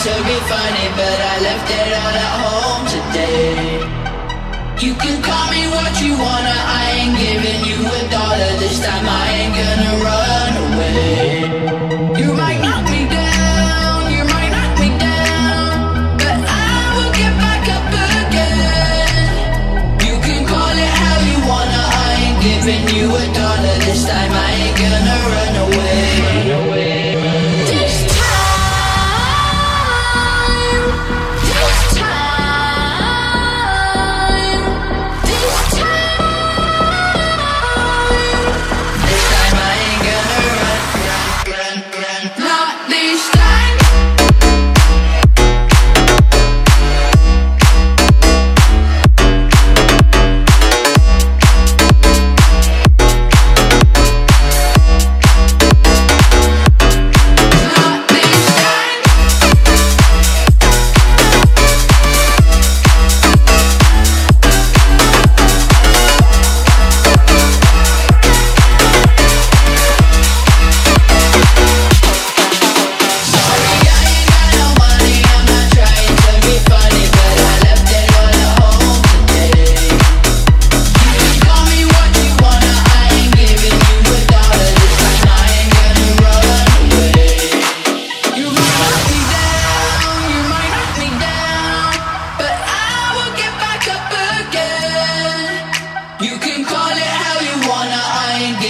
to be funny, but I left it all at home today. You can call me what you wanna, I ain't giving you a dollar this time. I ain't gonna run away. You might knock me down, you might knock me down, but I will get back up again. You can call it how you wanna, I ain't giving you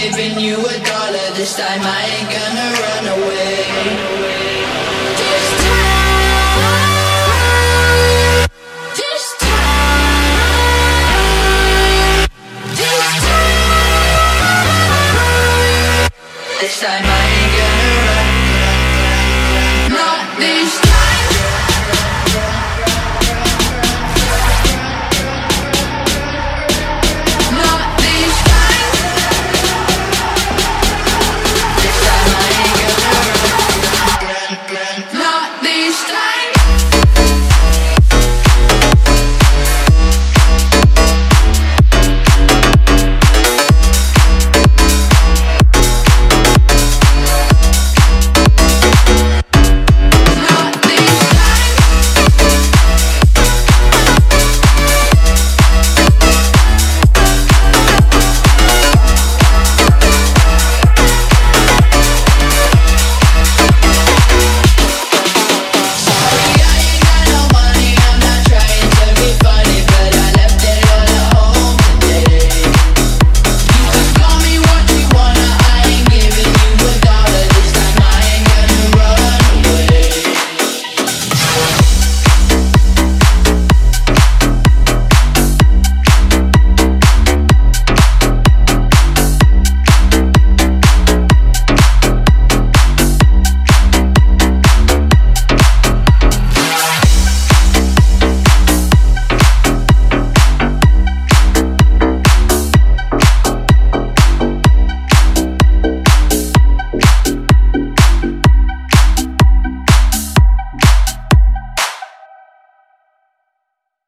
giving you a dollar this time. I ain't gonna run away. This time. This time. This time. This time I ain't gonna run, run. Not this time.